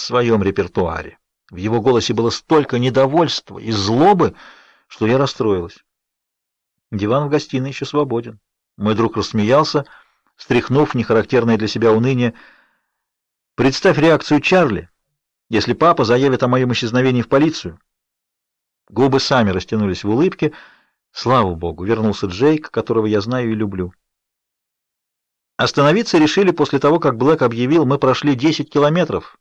своем репертуаре. В его голосе было столько недовольства и злобы, что я расстроилась. Диван в гостиной еще свободен. Мой друг рассмеялся, стряхнув нехарактерное для себя уныние. Представь реакцию Чарли, если папа заявит о моем исчезновении в полицию. Губы сами растянулись в улыбке. Слава богу, вернулся Джейк, которого я знаю и люблю. Остановиться решили после того, как Блэк объявил, мы прошли 10 километров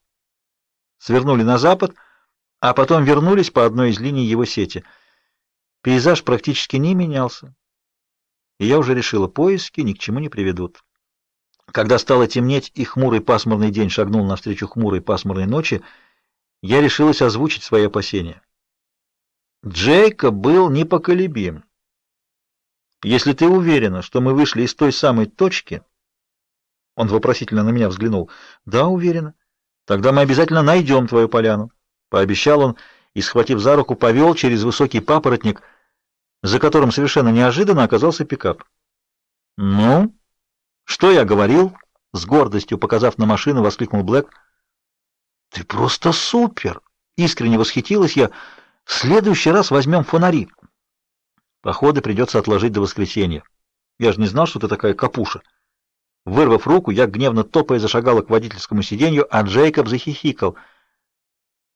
свернули на запад, а потом вернулись по одной из линий его сети. Пейзаж практически не менялся, и я уже решила, поиски ни к чему не приведут. Когда стало темнеть и хмурый пасмурный день шагнул навстречу хмурой пасмурной ночи, я решилась озвучить свои опасения. Джейка был непоколебим. Если ты уверена, что мы вышли из той самой точки, он вопросительно на меня взглянул. Да, уверена. Тогда мы обязательно найдем твою поляну, пообещал он и, схватив за руку, повел через высокий папоротник, за которым совершенно неожиданно оказался пикап. Ну, что я говорил? с гордостью показав на машину, воскликнул Блэк. Ты просто супер! Искренне восхитилась я. В следующий раз возьмем фонари. Походы придется отложить до воскресенья. Я же не знал, что ты такая капуша. Вырвав руку, я гневно топая зашагала к водительскому сиденью, а Джейкоб захихикал.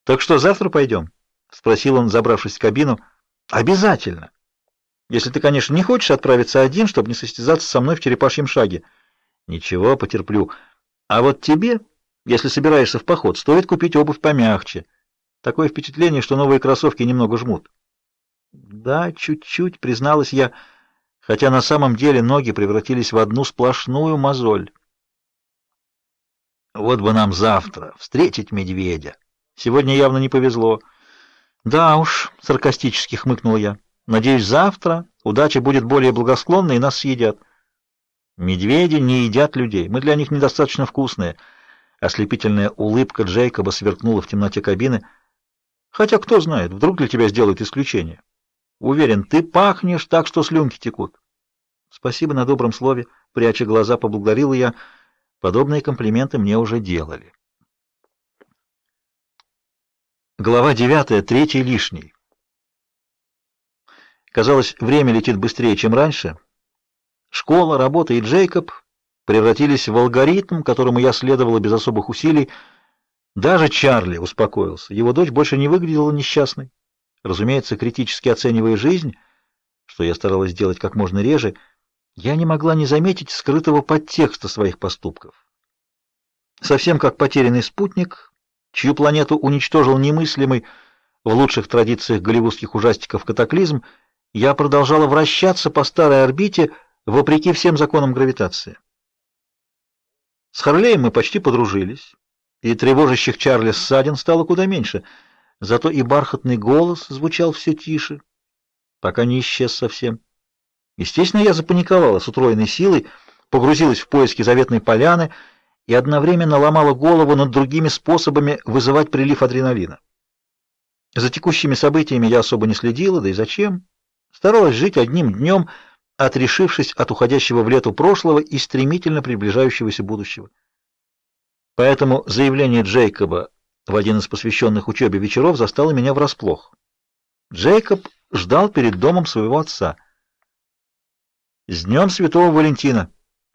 «Так что, завтра пойдем?» — спросил он, забравшись в кабину. «Обязательно. Если ты, конечно, не хочешь отправиться один, чтобы не состязаться со мной в черепашьем шаге. Ничего, потерплю. А вот тебе, если собираешься в поход, стоит купить обувь помягче. Такое впечатление, что новые кроссовки немного жмут». «Да, чуть-чуть», — призналась я, — хотя на самом деле ноги превратились в одну сплошную мозоль. Вот бы нам завтра встретить медведя. Сегодня явно не повезло. Да уж, саркастически хмыкнул я. Надеюсь, завтра удача будет более благосклонной и нас съедят. Медведи не едят людей. Мы для них недостаточно вкусные. Ослепительная улыбка Джейкоба сверкнула в темноте кабины. Хотя кто знает, вдруг для тебя сделают исключение. Уверен, ты пахнешь так, что слюнки текут. Спасибо на добром слове, пряча глаза, поблагодарила я. Подобные комплименты мне уже делали. Глава девятая, третий лишний. Казалось, время летит быстрее, чем раньше. Школа, работа и Джейкоб превратились в алгоритм, которому я следовала без особых усилий. Даже Чарли успокоился. Его дочь больше не выглядела несчастной. Разумеется, критически оценивая жизнь, что я старалась делать как можно реже, я не могла не заметить скрытого подтекста своих поступков. Совсем как потерянный спутник, чью планету уничтожил немыслимый в лучших традициях голливудских ужастиков катаклизм, я продолжала вращаться по старой орбите вопреки всем законам гравитации. С Харлеем мы почти подружились, и тревожащих Чарли ссадин стало куда меньше — Зато и бархатный голос звучал все тише, пока не исчез совсем. Естественно, я запаниковала с утроенной силой, погрузилась в поиски заветной поляны и одновременно ломала голову над другими способами вызывать прилив адреналина. За текущими событиями я особо не следила, да и зачем? Старалась жить одним днем, отрешившись от уходящего в лету прошлого и стремительно приближающегося будущего. Поэтому заявление Джейкоба в один из посвященных учебе вечеров застала меня врасплох. Джейкоб ждал перед домом своего отца. «С днем Святого Валентина!»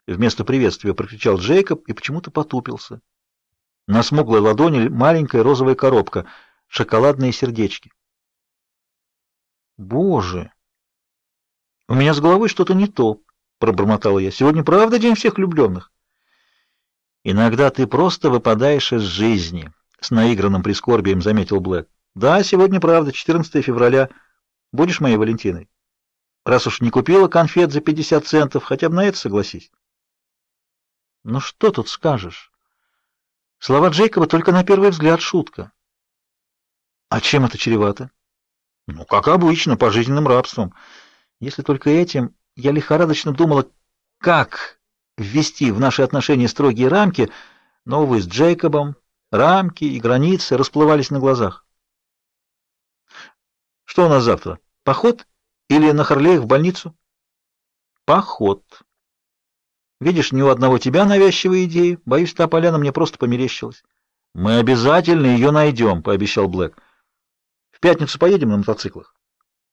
Вместо приветствия прокричал Джейкоб и почему-то потупился. На смуглой ладони маленькая розовая коробка, шоколадные сердечки. «Боже! У меня с головой что-то не то!» — пробормотала я. «Сегодня правда день всех влюбленных?» «Иногда ты просто выпадаешь из жизни», с наигранным прискорбием заметил Блэк. Да, сегодня правда, 14 февраля. Будешь моей Валентиной? Раз уж не купила конфет за 50 центов, хотя бы на это согласись. Ну что тут скажешь? Слова Джейкоба только на первый взгляд шутка. А чем это чревато? Ну, как обычно, пожизненным рабством. Если только этим, я лихорадочно думала, как ввести в наши отношения строгие рамки, но увы, с Джейкобом Рамки и границы расплывались на глазах. Что у нас завтра? Поход или на Харлеях в больницу? Поход. Видишь, ни у одного тебя навязчивые идеи. Боюсь, та поляна мне просто померещилась. Мы обязательно ее найдем, пообещал Блэк. В пятницу поедем на мотоциклах.